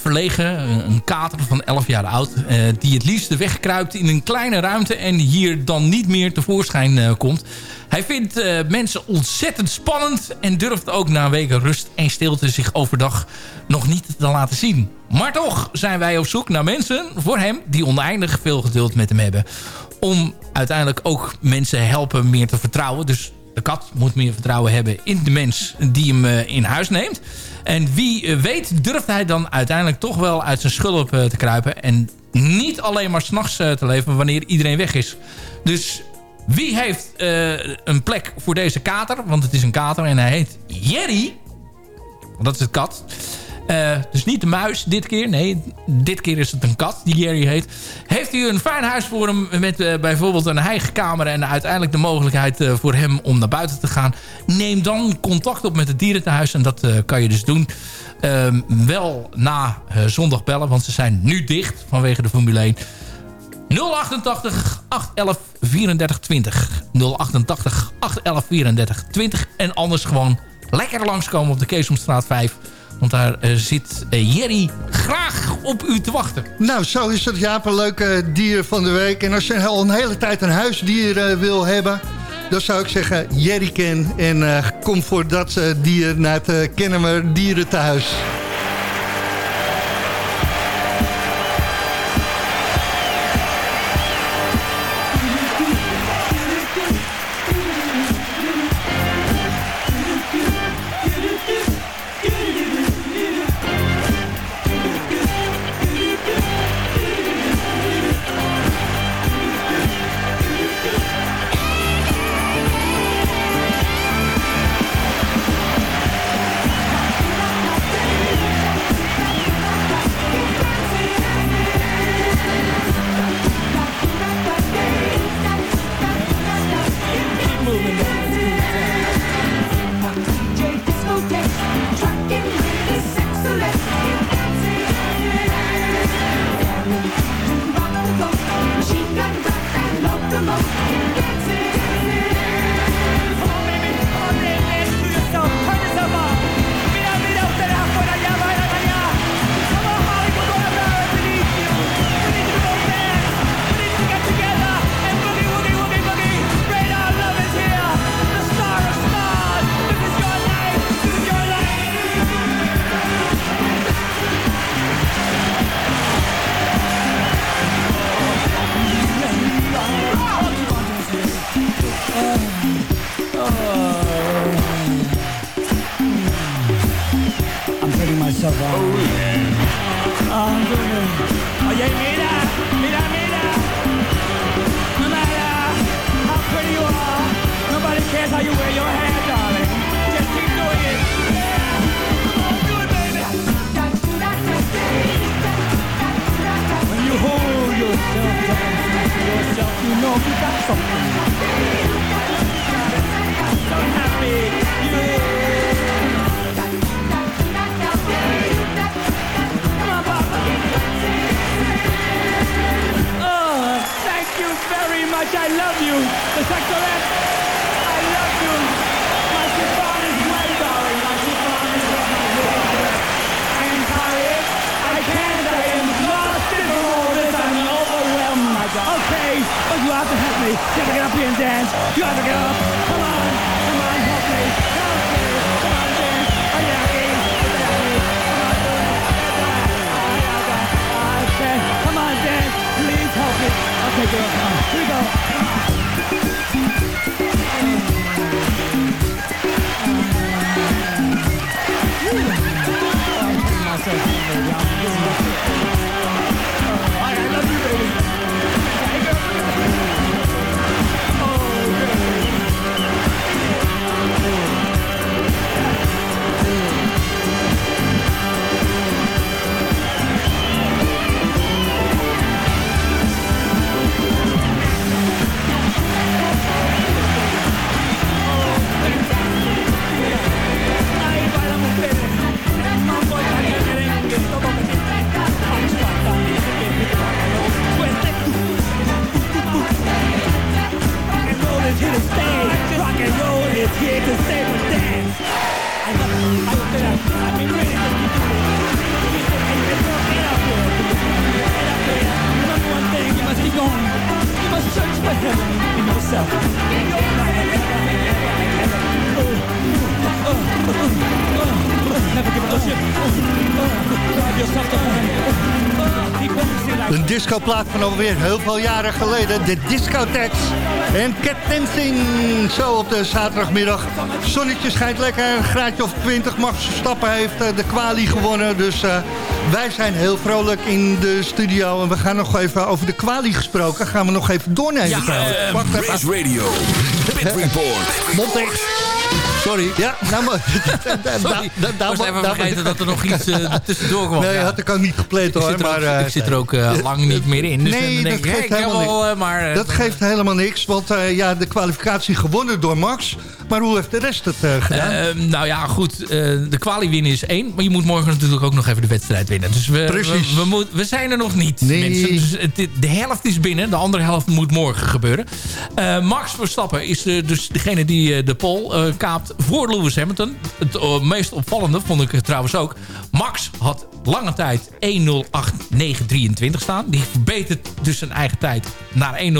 verlegen, een, kater van 11 jaar oud... die het liefst wegkruipt in een kleine ruimte en hier dan niet meer tevoorschijn komt. Hij vindt eh, mensen ontzettend spannend en durft ook na weken rust en stilte zich overdag nog niet te laten zien. Maar toch zijn wij op zoek naar mensen voor hem die oneindig veel geduld met hem hebben. Om uiteindelijk ook mensen helpen meer te vertrouwen. Dus de kat moet meer vertrouwen hebben in de mens die hem eh, in huis neemt. En wie eh, weet durft hij dan uiteindelijk toch wel uit zijn schulp te kruipen. En niet alleen maar s'nachts te leven wanneer iedereen weg is. Dus wie heeft een plek voor deze kater? Want het is een kater en hij heet Jerry. Dat is het kat. Uh, dus niet de muis dit keer. Nee, dit keer is het een kat die Jerry heet. Heeft u een fijn huis voor hem met uh, bijvoorbeeld een eigen kamer... en uiteindelijk de mogelijkheid voor hem om naar buiten te gaan... neem dan contact op met het dierentehuis. En dat kan je dus doen. Ehm, wel na zondag bellen, want ze zijn nu dicht vanwege de Formule 1... 088 811 34 20. 088 811 34 20. En anders gewoon lekker langskomen op de Keesomstraat 5... Want daar uh, zit uh, Jerry graag op u te wachten. Nou, zo is het Jaap, leuke dier van de week. En als je al een hele tijd een huisdier wil hebben... dan zou ik zeggen Jerry ken. En kom voor dat dier naar het Kennemer Dierenthuis. Discoplaat van alweer heel veel jaren geleden. De discotex. En Cat Dancing. Zo op de zaterdagmiddag. Zonnetje schijnt lekker. Een graadje of 20. Max Verstappen heeft eh, de kwalie gewonnen. Dus eh, wij zijn heel vrolijk in de studio. En we gaan nog even over de kwalie gesproken. Gaan we nog even doornemen. Ja, trouwens. eh. Race Radio. Pit Report. Dicht. Sorry. Ja, nou maar... Sorry, even vergeten dat er nog iets eh, tussendoor kwam. Nee, Ja. had ik ook niet gepland hoor. Ik zit er ook, maar, eh, ik zit er ook eh, lang niet meer in. Dus nee, dan denk dat ik, geeft hey, helemaal niks. eh, maar, eh, dat geeft helemaal niks, want eh, ja, de kwalificatie gewonnen door Max. Maar hoe heeft de rest het eh, gedaan? Ehm, nou ja, goed. eh, de kwalie winnen is één. Maar je moet morgen natuurlijk ook nog even de wedstrijd winnen. Dus we, Precies. we, we, moet- we zijn er nog niet, Nee. mensen. Dus het, de helft is binnen. De andere helft moet morgen gebeuren. Eh, Max Verstappen is dus degene die de pole eh, kaapt voor Lewis Hamilton. Het meest opvallende vond ik trouwens ook. Max had lange tijd 1.08.923 staan. Die verbetert dus zijn eigen tijd naar 1.08.85.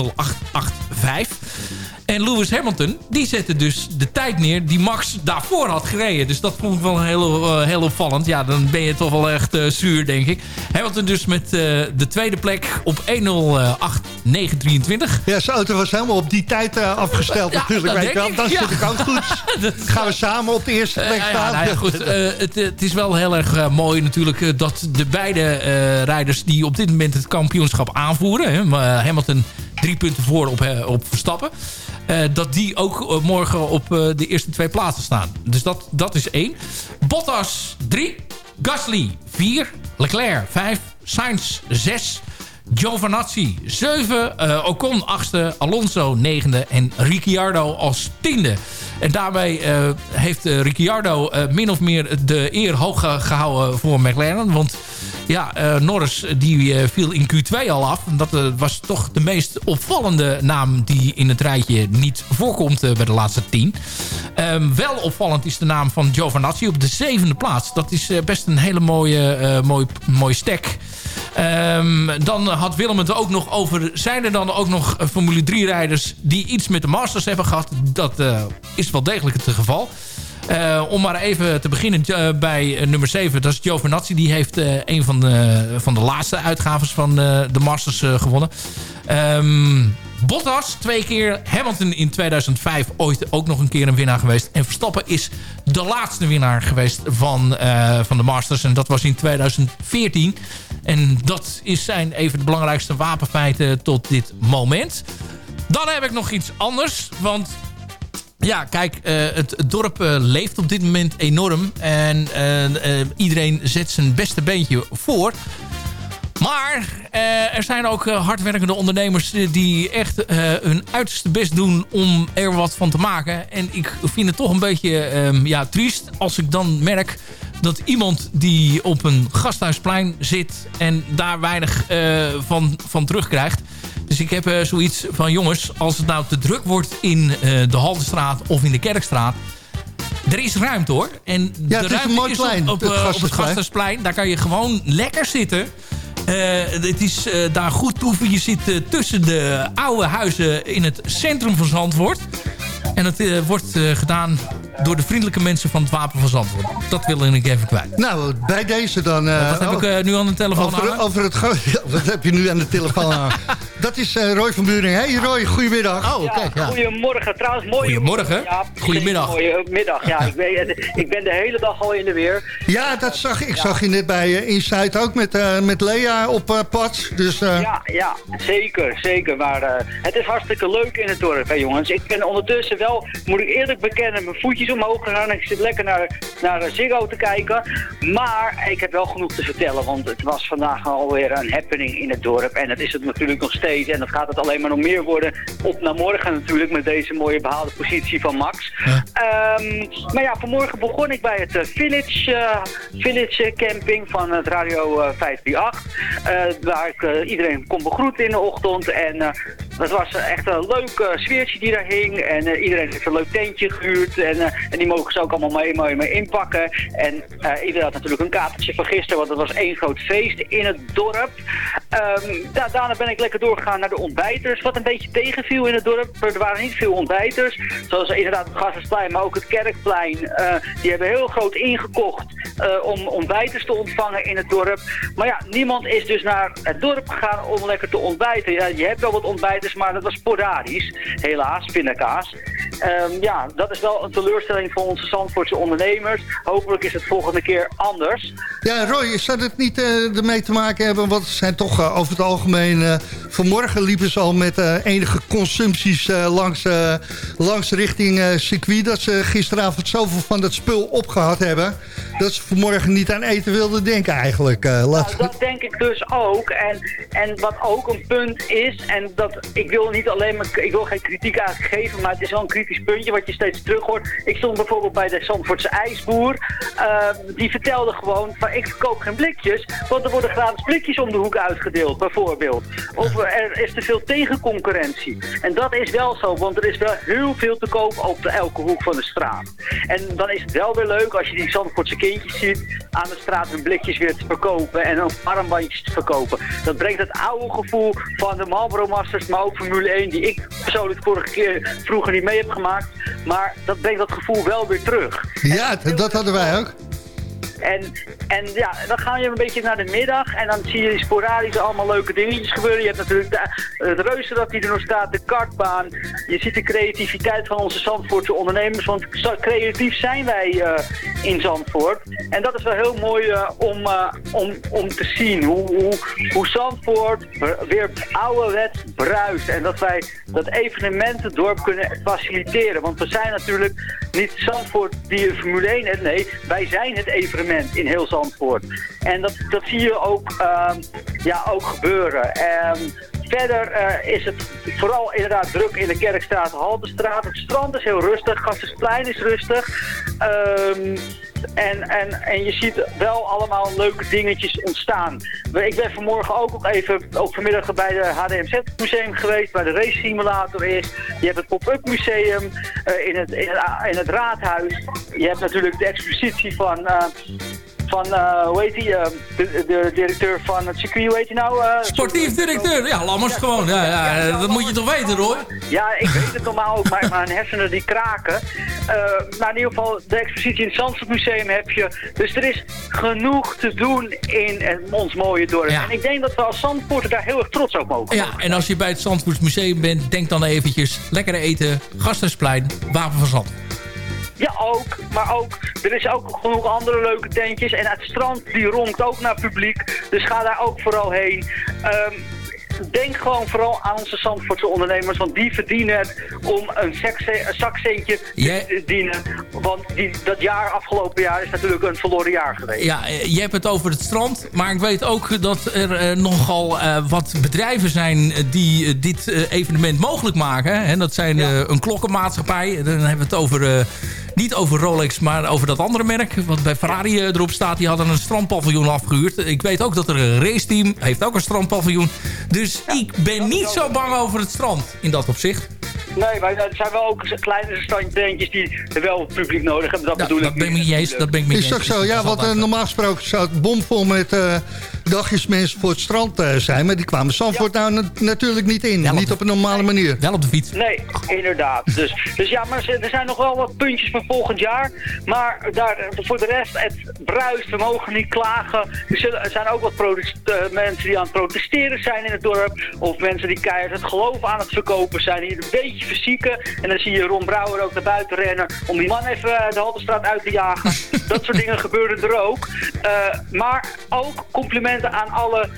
En Lewis Hamilton, die zette dus de tijd neer die Max daarvoor had gereden. Dus dat vond ik wel heel, eh, heel opvallend. Ja, dan ben je toch wel echt eh, zuur, denk ik. Hamilton dus met eh, de tweede plek op 1.08.923. Ja, zijn auto was helemaal op die tijd afgesteld Ja, natuurlijk. dat Weet denk Dan zit ja. ik ook goed. Gaan we samen op de eerste plek ja, staan. nou ja, goed, het, het is wel heel erg mooi natuurlijk dat de beide rijders die op dit moment het kampioenschap aanvoeren. Hè, Hamilton drie punten voor op, op Verstappen. Eh, dat die ook eh, morgen op eh, de eerste twee plaatsen staan. Dus dat, dat is één. Bottas drie. Gasly 4. Leclerc 5. Sainz 6. Giovinazzi 7, uh, Ocon 8e, Alonso 9e en Ricciardo als 10e. En daarbij uh, heeft uh, Ricciardo min of meer de eer hoog gehouden voor McLaren. Want ja, Norris die viel in Q2 al af. En dat was toch de meest opvallende naam die in het rijtje niet voorkomt bij de laatste 10. Um, wel opvallend is de naam van Giovinazzi op de zevende plaats. Dat is best een hele mooie, mooie, mooie stack. Um, dan had Willem het ook nog over... zijn er dan ook nog Formule 3 rijders... die iets met de Masters hebben gehad? Dat uh, is wel degelijk het geval. Uh, om maar even te beginnen uh, bij nummer 7. Dat is Giovinazzi. Die heeft een van de, van de laatste uitgaves van de Masters gewonnen. Um, Bottas twee keer. Hamilton in 2005 ooit ook nog een keer een winnaar geweest. En Verstappen is de laatste winnaar geweest van, van de Masters. En dat was in 2014. En dat is zijn even de belangrijkste wapenfeiten tot dit moment. Dan heb ik nog iets anders. Want ja, kijk, uh, het, dorp uh, leeft op dit moment enorm. En iedereen zet zijn beste beentje voor. Maar uh, er zijn ook uh, hardwerkende ondernemers die echt uh, hun uiterste best doen om er wat van te maken. En ik vind het toch een beetje um, ja, triest als ik dan merk dat iemand die op een gasthuisplein zit en daar weinig van, van terugkrijgt. Dus ik heb zoiets van jongens, als het nou te druk wordt in de Haltestraat of in de Kerkstraat... Er is ruimte hoor. En ja, de is ruimte is plein, op, op, het op het Gasthuisplein. Daar kan je gewoon lekker zitten. Uh, het is uh, daar goed toeven. Je zit uh, tussen de oude huizen in het centrum van Zandvoort. En het wordt gedaan door de vriendelijke mensen van het Wapen van Zandvoort. Dat wil ik even kwijt. Nou, bij deze dan... wat heb oh, ik nu aan de telefoon over, over het Wat heb je nu aan de telefoon aan? Dat is Roy van Buring. Hey Roy, goedemiddag. Oh, kijk. Ja. Goedemorgen. Trouwens, mooi. Goedemorgen. Ja, Goedemiddag. Mooie middag. Ja, ik, ben, ik ben de hele dag al in de weer. Ja, dat zag ik. Ik zag je net bij uh, Inside ook met, uh, met Lea op uh, pad. Dus, Ja, ja, zeker, zeker. Maar het is hartstikke leuk in het dorp, hè, jongens. Ik ben ondertussen wel, moet ik eerlijk bekennen, mijn voetjes omhoog gegaan. Ik zit lekker naar, naar Ziggo te kijken. Maar ik heb wel genoeg te vertellen, want het was vandaag alweer een happening in het dorp. En dat is het natuurlijk nog steeds. En dat gaat het alleen maar nog meer worden. Op naar morgen natuurlijk met deze mooie behaalde positie van Max. Ja. Um, maar ja, vanmorgen begon ik bij het uh, Village, uh, Village Camping van het Radio uh, 538. waar ik iedereen kon begroeten in de ochtend. En dat was eh, echt een leuk eh, sfeertje die daar hing. En eh, iedereen heeft een leuk tentje gehuurd. En, en die mogen ze ook allemaal mee, mee, inpakken. En iedereen had natuurlijk een katertje van gisteren, want het was één groot feest in het dorp. Ehm, da- daarna ben ik lekker doorgegaan naar de ontbijters. Wat een beetje tegenviel in het dorp. Er waren niet veel ontbijters. Zoals inderdaad het Gassersplein, maar ook het Kerkplein. Die hebben heel groot ingekocht om ontbijters te ontvangen in het dorp. Maar ja, niemand is dus naar het dorp gegaan om lekker te ontbijten. Ja, je hebt wel wat maar dat was sporadisch. Helaas, pindakaas. Ehm, ja, dat is wel een teleurstelling voor onze Zandvoortse ondernemers. Hopelijk is het volgende keer anders. Ja, Roy, zou het niet eh, ermee te maken hebben? Want ze zijn toch eh, over het algemeen... eh, vanmorgen liepen ze al met enige consumpties langs, langs richting circuit... dat ze gisteravond zoveel van dat spul opgehad hebben... dat ze vanmorgen niet aan eten wilden denken eigenlijk. laat... Nou, dat denk ik dus ook. En, en wat ook een punt is, en dat ik wil niet alleen maar, ik wil geen kritiek eigenlijk geven, maar het is wel een puntje wat je steeds terug hoort. Ik stond bijvoorbeeld bij de Zandvoortse ijsboer. eh, die vertelde gewoon van ik verkoop geen blikjes, want er worden gratis blikjes om de hoek uitgedeeld, bijvoorbeeld. Of er is te veel tegenconcurrentie. En dat is wel zo, want er is wel heel veel te koop op de, elke hoek van de straat. En dan is het wel weer leuk als je die Zandvoortse kindjes ziet aan de straat hun blikjes weer te verkopen en ook armbandjes te verkopen. Dat brengt het oude gevoel van de Marlboro Masters, maar ook Formule 1, die ik persoonlijk vorige keer vroeger niet mee heb gemaakt. Maar dat brengt dat gevoel wel weer terug. Ja, dat hadden wij ook. En, en ja, dan ga je een beetje naar de middag en dan zie je sporadisch allemaal leuke dingetjes gebeuren. Je hebt natuurlijk de, het reuzenrad die er nog staat, de kartbaan. Je ziet de creativiteit van onze Zandvoortse ondernemers, want creatief zijn wij eh, in Zandvoort. En dat is wel heel mooi eh, om, eh, om, om te zien hoe, hoe, hoe Zandvoort weer ouderwets bruist. En dat wij dat evenementendorp kunnen faciliteren. Want we zijn natuurlijk niet Zandvoort die een Formule 1 heeft. Nee, wij zijn het evenement in heel Zandvoort. En dat, dat zie je ook, ehm, ja, ook gebeuren. Ehm, verder eh, is het vooral inderdaad druk in de Kerkstraat, Haltestraat. Het strand is heel rustig, Gassersplein is rustig. Ehm, en, en, en je ziet wel allemaal leuke dingetjes ontstaan. Ik ben vanmorgen ook nog even, ook vanmiddag bij de HDMZ museum geweest, waar de race simulator is. Je hebt het pop-up museum eh, in, het, in, het, in het raadhuis. Je hebt natuurlijk de expositie van... eh, van, eh, hoe heet die, eh, de, de directeur van het circuit, hoe heet hij nou? eh, Sportief directeur, ja, Lammers gewoon. Ja, ja, dat moet je toch weten hoor. Ja, ik weet het normaal ook, maar mijn hersenen die kraken. Maar in ieder geval, de expositie in het Zandvoort Museum heb je. Dus er is genoeg te doen in ons mooie dorp. En ik denk dat we als daar heel erg trots op mogen Ja, en als je bij het Zandvoorts Museum bent, denk dan eventjes lekker eten, Gasthuisplein, Wapen van Zand. Ja, ook. Maar ook, er is ook genoeg andere leuke tentjes. En het strand, die ronkt ook naar publiek. Dus ga daar ook vooral heen. Ehm, denk gewoon vooral aan onze Zandvoortse ondernemers. Want die verdienen het om een, een zakcentje te dienen. Want die, dat jaar, afgelopen jaar, is natuurlijk een verloren jaar geweest. Ja, eh, je hebt het over het strand. Maar ik weet ook dat er eh, nogal eh, wat bedrijven zijn die dit evenement mogelijk maken. En dat zijn een klokkenmaatschappij. Dan hebben we het over... niet over Rolex, maar over dat andere merk. Wat bij Ferrari eh, erop staat. Die hadden een strandpaviljoen afgehuurd. Ik weet ook dat er een raceteam heeft ook een strandpaviljoen. Dus ik ben niet zo bang over het strand in dat opzicht. Nee, maar er zijn wel ook kleinere standtentjes die wel publiek nodig hebben. Dat bedoel dat ik ben ik niet. eens. Dat ben ik niet Is toch zo? Ja, want eh, normaal gesproken zou het bomvol met eh, dagjes mensen voor het strand eh, zijn. Maar die kwamen Zandvoort nou na- natuurlijk niet in. niet op een normale manier. Wel op de fiets. Nee, inderdaad. Dus, dus ja, maar er zijn nog wel wat puntjes voor volgend jaar. Maar daar, voor de rest, het bruist. We mogen niet klagen. Er, zullen, er zijn ook wat eh, mensen die aan het protesteren zijn in het dorp. Of mensen die keihard het geloof aan het verkopen zijn. Die een beetje verzieken. En dan zie je Ron Brouwer ook naar buiten rennen. Om die man even eh, de Haltestraat uit te jagen. Dat soort dingen gebeuren er ook. Eh, maar ook complimenten aan alle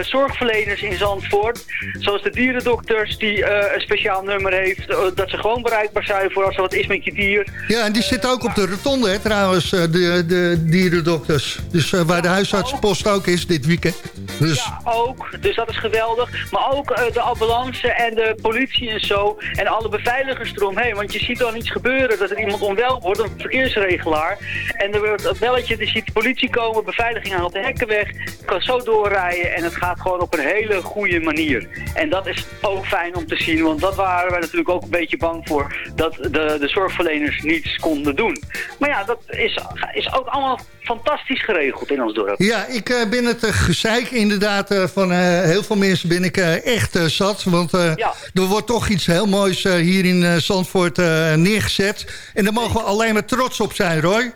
zorgverleners in Zandvoort. Zoals de dierendokters die eh, een speciaal nummer heeft. eh, dat ze gewoon bereikbaar zijn voor als er wat is met je dier. Ja, en die zitten ook op de rotonde, hè, trouwens, eh, de, de dierendokters. Dus eh, waar de huisartsenpost ook is dit weekend. Dus Ook, dus dat is geweldig. Maar ook eh, de ambulance en de politie en zo. En alle beveiligers eromheen. Want je ziet dan iets gebeuren dat er iemand onwel wordt, een verkeersregelaar. En er wordt een belletje, er ziet de politie komen, beveiliging haalt de hekken weg. Kan zo doorrijden en het dat gaat gewoon op een hele goede manier. En dat is ook fijn om te zien, want dat waren wij natuurlijk ook een beetje bang voor. Dat de, de zorgverleners niets konden doen. Maar ja, dat is, is ook allemaal fantastisch geregeld in ons dorp. Ja, ik eh, ben het uh, gezeik inderdaad eh, van heel veel mensen ben ik echt zat. Want er wordt toch iets heel moois hier in Zandvoort neergezet. En daar mogen we alleen maar trots op zijn, Roy.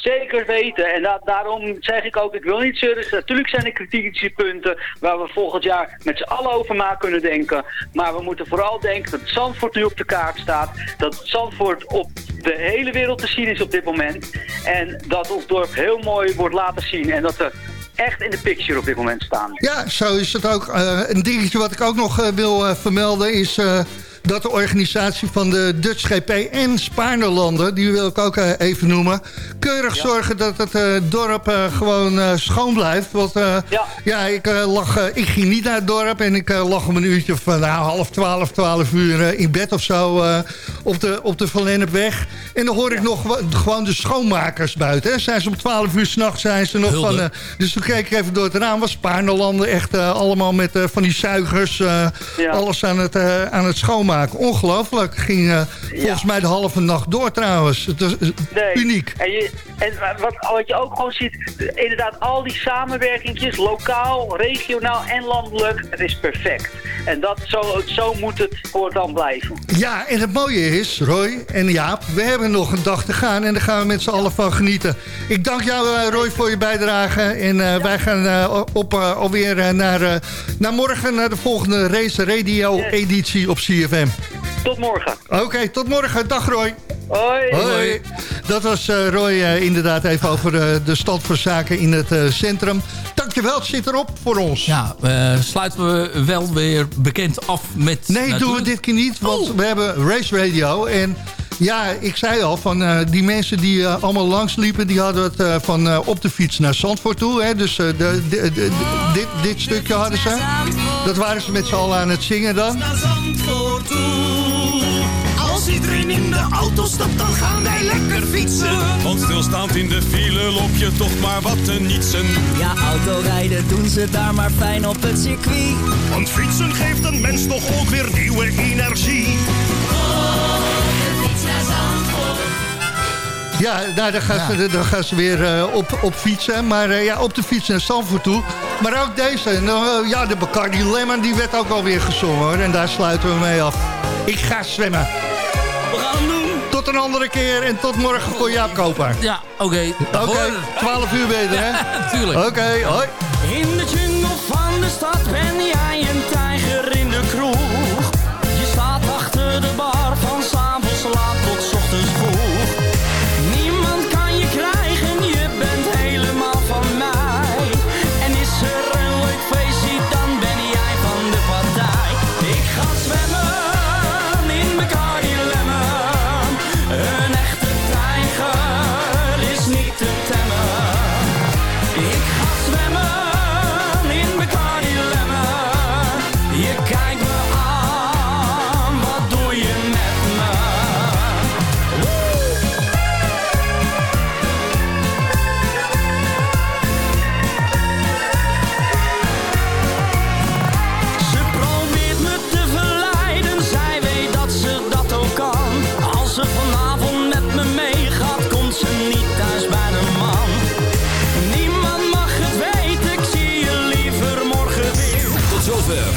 Zeker weten. En da daarom zeg ik ook, ik wil niet zeuren. Natuurlijk zijn er kritische punten waar we volgend jaar met z'n allen over na kunnen denken. Maar we moeten vooral denken dat Zandvoort nu op de kaart staat. Dat Zandvoort op de hele wereld te zien is op dit moment. En dat ons dorp heel mooi wordt laten zien. En dat we echt in de picture op dit moment staan. Ja, zo is het ook. Uh, een dingetje wat ik ook nog uh, wil uh, vermelden is dat de organisatie van de Dutch GP en Spaarnerlanden... die wil ik ook eh, even noemen... keurig zorgen dat het uh, dorp uh, gewoon schoon blijft. Want ja. ja. ik, lag, ik ging niet naar het dorp en ik lag om een uurtje van nou, half twaalf, twaalf uur in bed of zo... op de, op de Van Lennepweg. En dan hoor ik nog gewoon de schoonmakers buiten. Hè. Zijn ze om twaalf uur s'nachts zijn ze nog Hulde. van... dus toen keek ik even door het raam, was Spaarnerlanden echt allemaal met van die zuigers... Ja. alles aan het, aan het schoonmaken maken. Ongelooflijk. Ging uh, volgens mij de halve nacht door trouwens. Het is nee. uniek. En, je, en wat, wat je ook gewoon ziet, inderdaad al die samenwerkingjes, lokaal, regionaal en landelijk, het is perfect. En dat, zo, zo moet het voortaan blijven. Ja, en het mooie is, Roy en Jaap, we hebben nog een dag te gaan en daar gaan we met z'n allen van genieten. Ik dank jou, uh, Roy, voor je bijdrage. En uh, wij gaan uh, op, alweer naar, naar morgen, naar de volgende Race Radio editie op CFM. Tot morgen. Oké, tot morgen. Dag Roy. Hoi. Hoi. Dat was uh, Roy uh, inderdaad even over uh, de stand van zaken in het centrum. Dankjewel, het zit erop voor ons. Ja, sluiten we wel weer bekend af met... Nee, doen we dit keer niet, want oh. we hebben Race Radio en... Ja, ik zei al, van uh, die mensen die uh, allemaal langsliepen... die hadden het uh, van op de fiets naar Zandvoort toe. Hè? Dus de, de, de, dit, dit stukje hadden ze. Dat waren ze met z'n allen aan het zingen dan. Als iedereen in de auto stapt, dan gaan wij lekker fietsen. Want stilstaand in de file loop je toch maar wat te nietsen. Ja, autorijden doen ze daar maar fijn op het circuit. Want fietsen geeft een mens toch ook weer nieuwe energie. Ja, nou, dan, gaan ze, dan gaan ze weer uh, op, op fietsen. Maar uh, ja, op de fiets naar Zandvoort toe. Maar ook deze. Uh, ja, de Bacardi Lemon, die werd ook alweer gezongen. Hoor. En daar sluiten we mee af. Ik ga zwemmen. We gaan doen. Tot een andere keer en tot morgen voor Jaap Koper. Ja, oké. Okay. Oké, okay, 12 uur beter, hè? Tuurlijk. Oké, okay, hoi. In de jungle van de stad ben jij een tijger in de kroeg. Je staat achter de bar van s'avonds laat